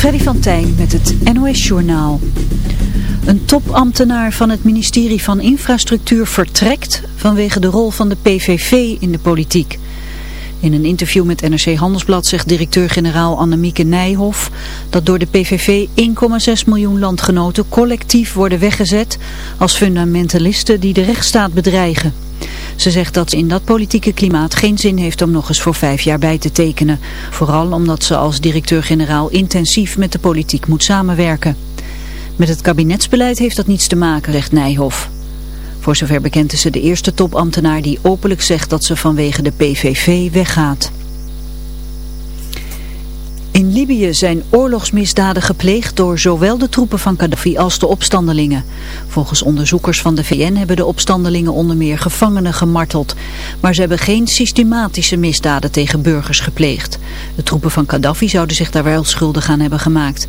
Freddy van Tijn met het NOS-journaal. Een topambtenaar van het ministerie van Infrastructuur vertrekt vanwege de rol van de PVV in de politiek. In een interview met NRC Handelsblad zegt directeur-generaal Annemieke Nijhoff dat door de PVV 1,6 miljoen landgenoten collectief worden weggezet als fundamentalisten die de rechtsstaat bedreigen. Ze zegt dat ze in dat politieke klimaat geen zin heeft om nog eens voor vijf jaar bij te tekenen. Vooral omdat ze als directeur-generaal intensief met de politiek moet samenwerken. Met het kabinetsbeleid heeft dat niets te maken, zegt Nijhoff. Voor zover bekend is ze de eerste topambtenaar die openlijk zegt dat ze vanwege de PVV weggaat. In Libië zijn oorlogsmisdaden gepleegd door zowel de troepen van Gaddafi als de opstandelingen. Volgens onderzoekers van de VN hebben de opstandelingen onder meer gevangenen gemarteld. Maar ze hebben geen systematische misdaden tegen burgers gepleegd. De troepen van Gaddafi zouden zich daar wel schuldig aan hebben gemaakt.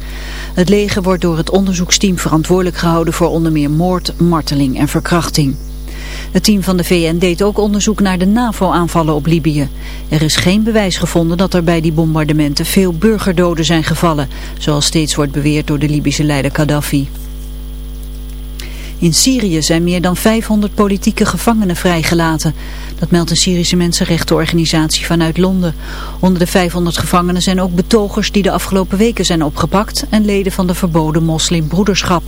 Het leger wordt door het onderzoeksteam verantwoordelijk gehouden voor onder meer moord, marteling en verkrachting. Het team van de VN deed ook onderzoek naar de NAVO-aanvallen op Libië. Er is geen bewijs gevonden dat er bij die bombardementen veel burgerdoden zijn gevallen, zoals steeds wordt beweerd door de Libische leider Gaddafi. In Syrië zijn meer dan 500 politieke gevangenen vrijgelaten. Dat meldt een Syrische mensenrechtenorganisatie vanuit Londen. Onder de 500 gevangenen zijn ook betogers die de afgelopen weken zijn opgepakt... en leden van de verboden moslimbroederschap.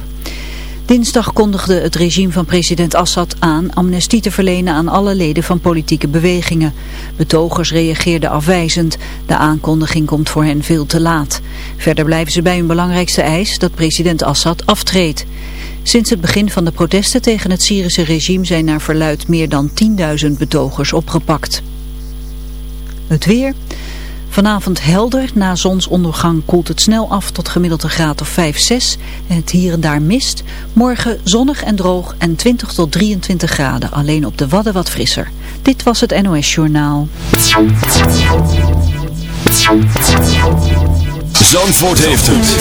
Dinsdag kondigde het regime van president Assad aan amnestie te verlenen aan alle leden van politieke bewegingen. Betogers reageerden afwijzend. De aankondiging komt voor hen veel te laat. Verder blijven ze bij hun belangrijkste eis dat president Assad aftreedt. Sinds het begin van de protesten tegen het Syrische regime zijn naar verluid meer dan 10.000 betogers opgepakt. Het weer... Vanavond helder, na zonsondergang koelt het snel af tot gemiddeld een graad of 5, 6 en het hier en daar mist. Morgen zonnig en droog en 20 tot 23 graden, alleen op de Wadden wat frisser. Dit was het NOS Journaal. Zandvoort heeft het.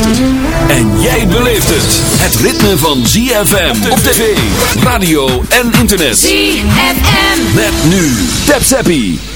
En jij beleeft het. Het ritme van ZFM op tv, radio en internet. ZFM. Met nu. Tap Zappie.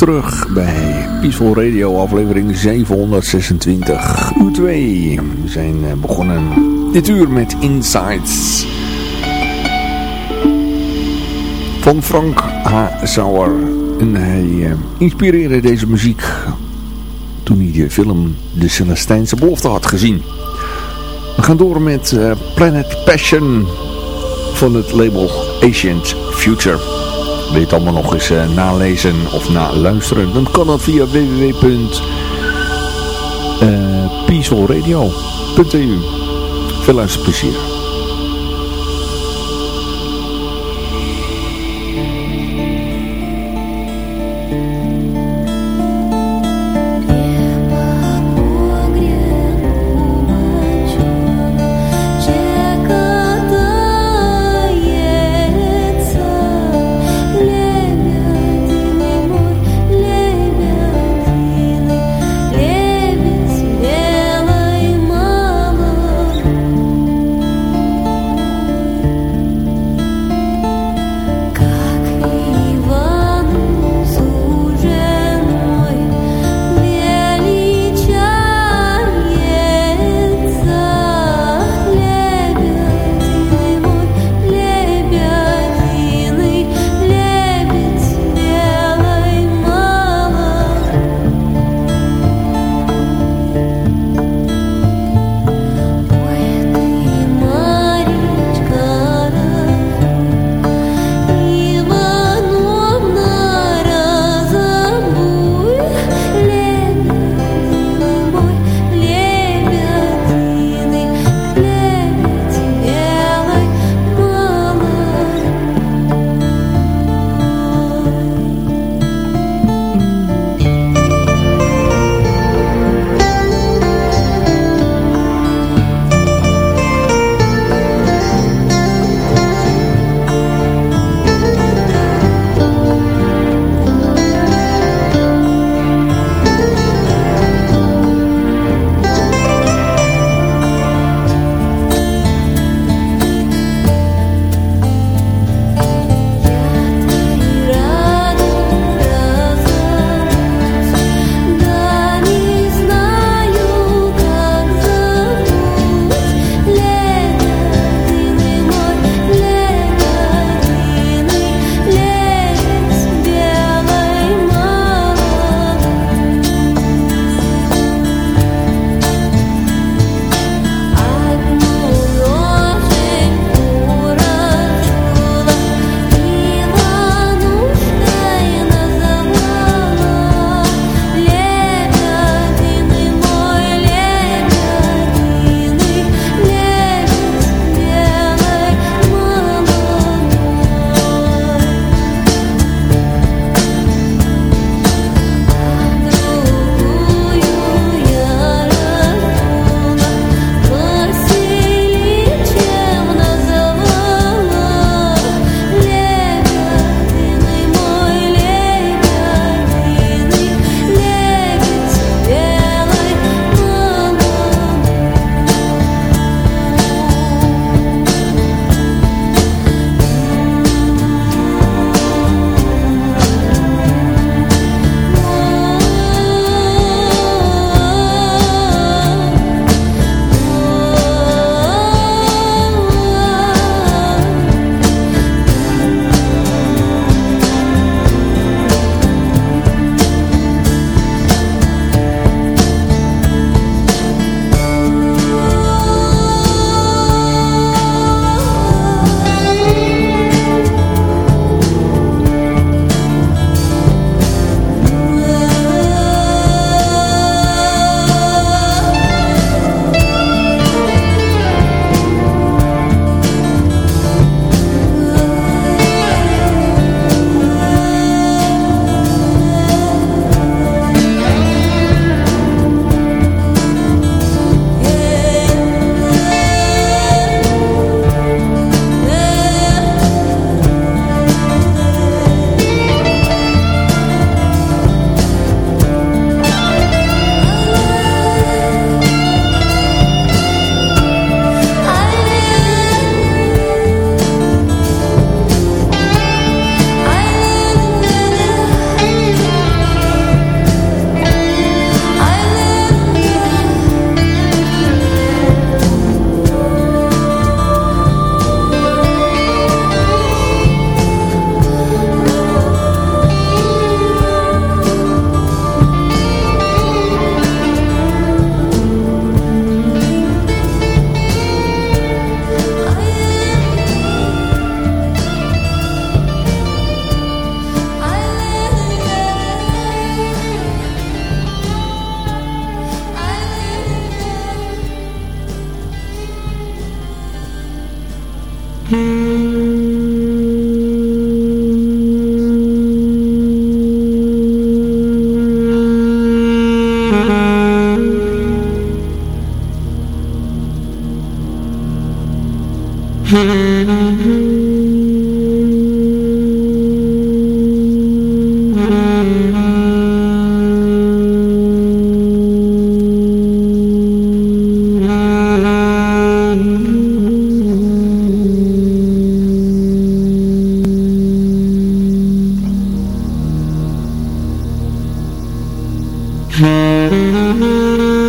Terug bij Peaceful Radio, aflevering 726, uur 2. We zijn eh, begonnen dit uur met Insights van Frank H. Sauer. En hij uh, inspireerde deze muziek toen hij de film De Celestijnse Belofte had gezien. We gaan door met uh, Planet Passion van het label Ancient Future. Wil je allemaal nog eens uh, nalezen of naluisteren? Dan kan dat via www.peacefulradio.eu Veel luisterplezier. Mm-hmm.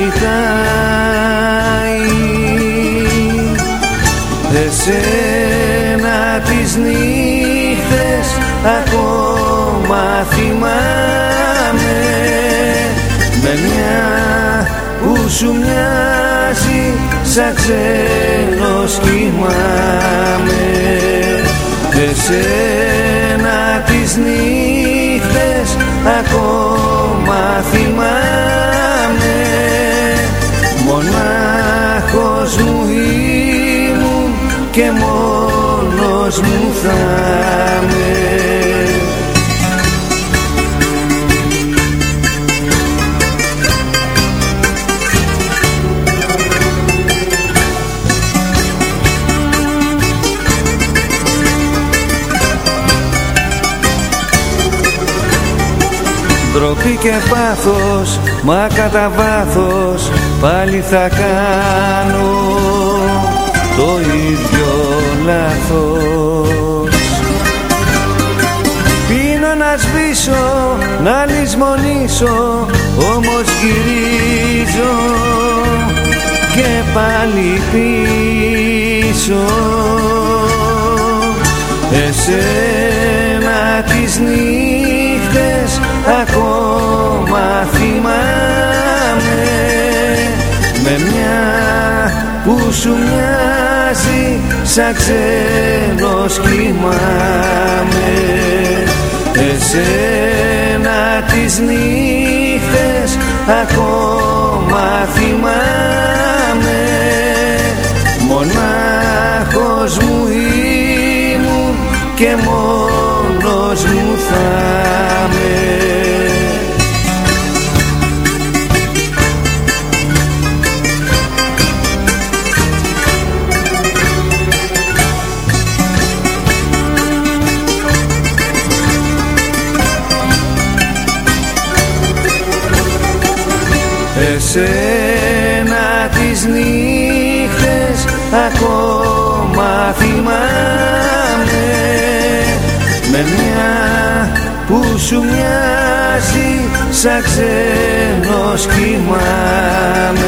Να Εσένα τις νύχτες ακόμα θυμάμαι. Με μια που σου μοιάζει σαν ξένος κοιμάμαι Εσένα τις νύχτες ακόμα θυμάμαι Μονάχος μου ήμουν και μόνος μου θα Ντροπή και πάθος, μα κατά βάθος πάλι θα κάνω το ίδιο λάθος. Πίνω να σβήσω, να λησμονήσω, όμως γυρίζω και πάλι πίσω. Εσένα τις νύχτες ακόμα θυμάμαι με μια που σου μοιάζει σαν ξένος κοιμάμαι εσένα τις νύχτες ακόμα θυμάμαι. Μονάχος μου ήμουν και μόνος μου θα μια που σου μοιάζει σαν ξένος κοιμάμαι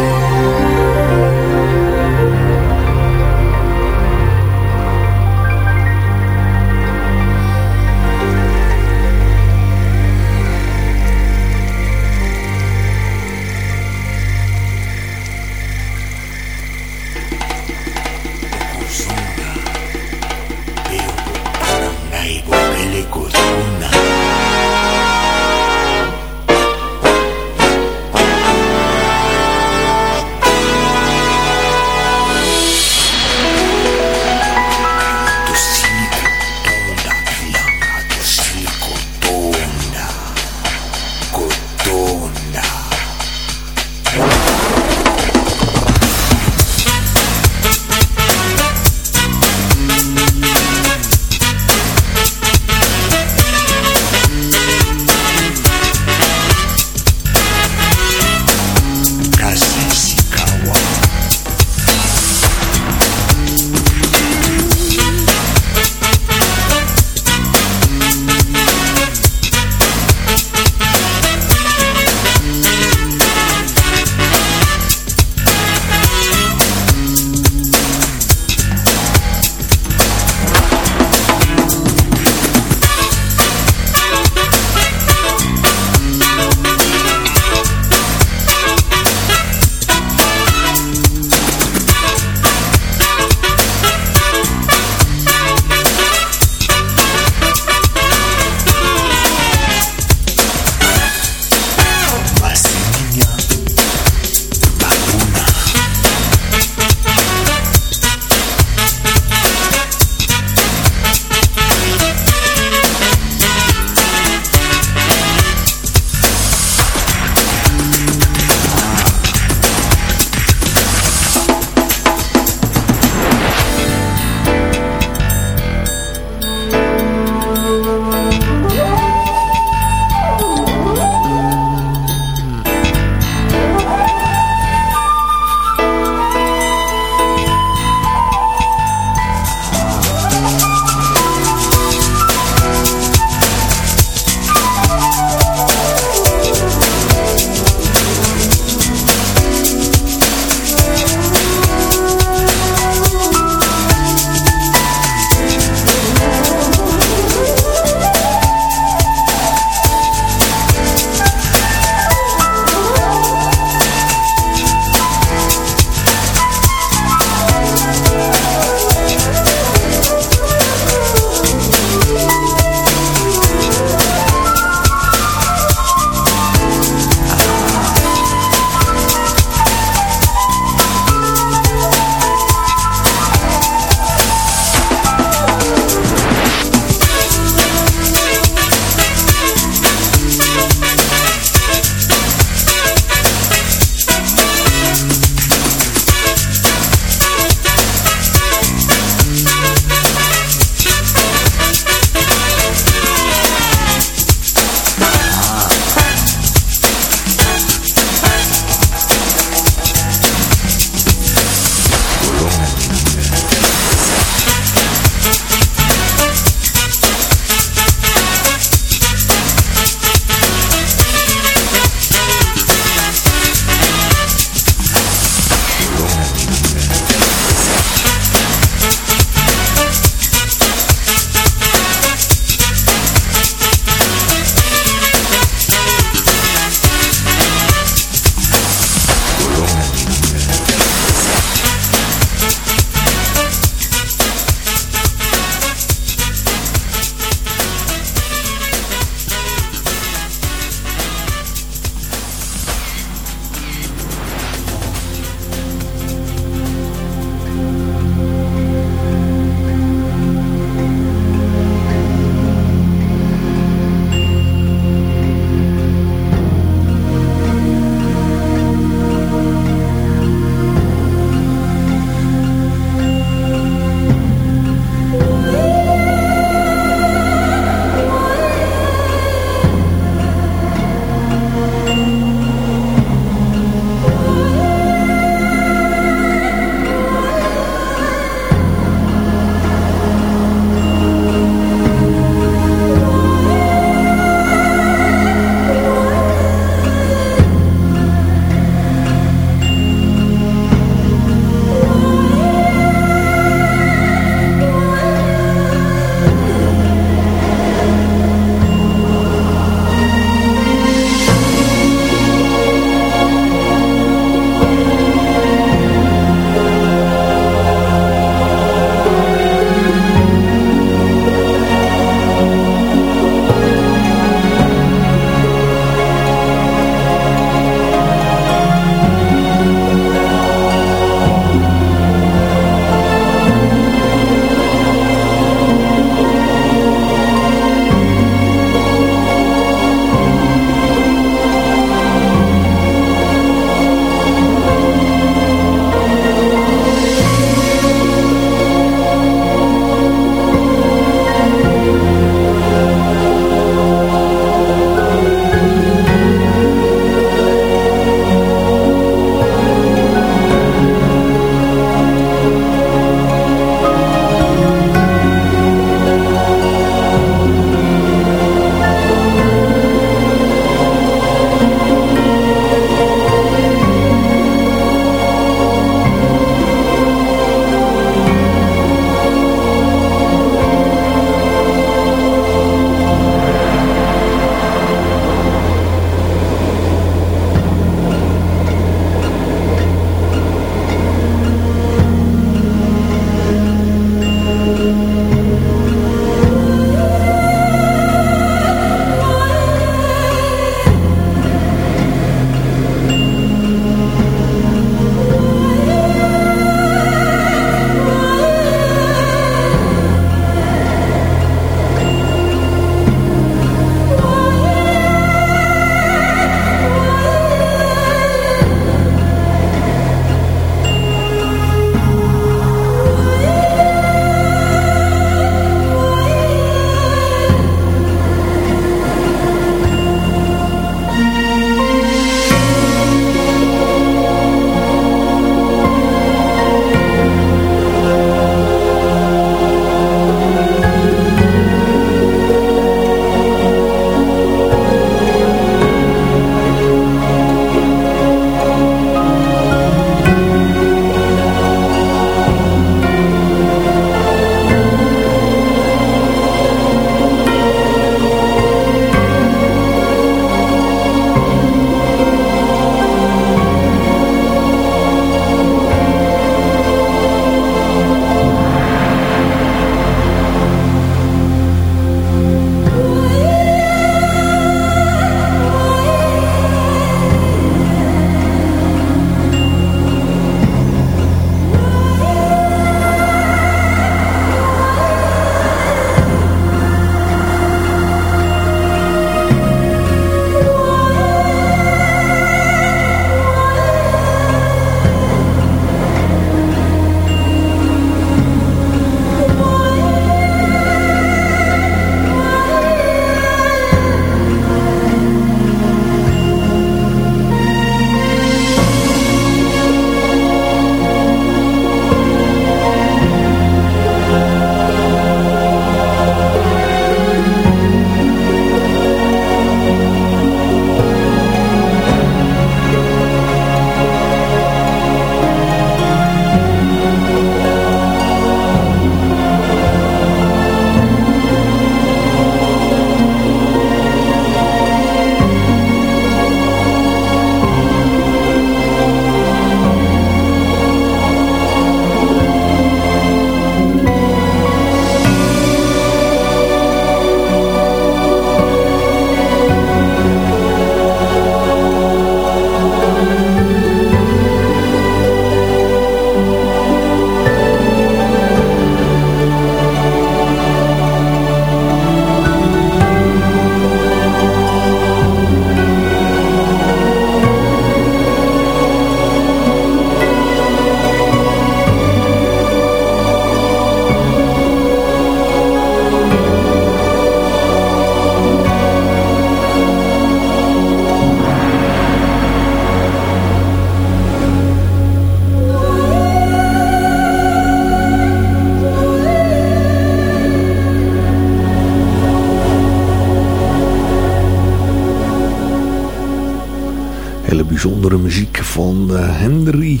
Bijzondere muziek van uh, Henry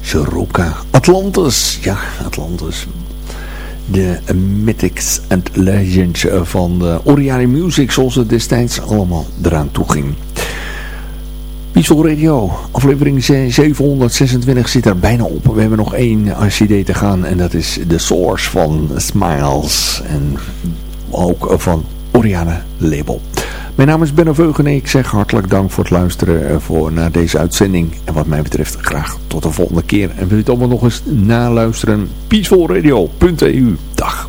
Soroka. Atlantis, ja, Atlantis. De Mythics and Legends van de Oriane Music, zoals het destijds allemaal eraan toe ging. Radio, aflevering 726 zit er bijna op. We hebben nog één ICD te gaan en dat is The Source van Smiles. En ook van Oriane Label. Mijn naam is Benno Veugen en ik zeg hartelijk dank voor het luisteren eh, voor, naar deze uitzending. En wat mij betreft graag tot de volgende keer. En wil je het allemaal nog eens naluisteren? peacefulradio.eu. Dag.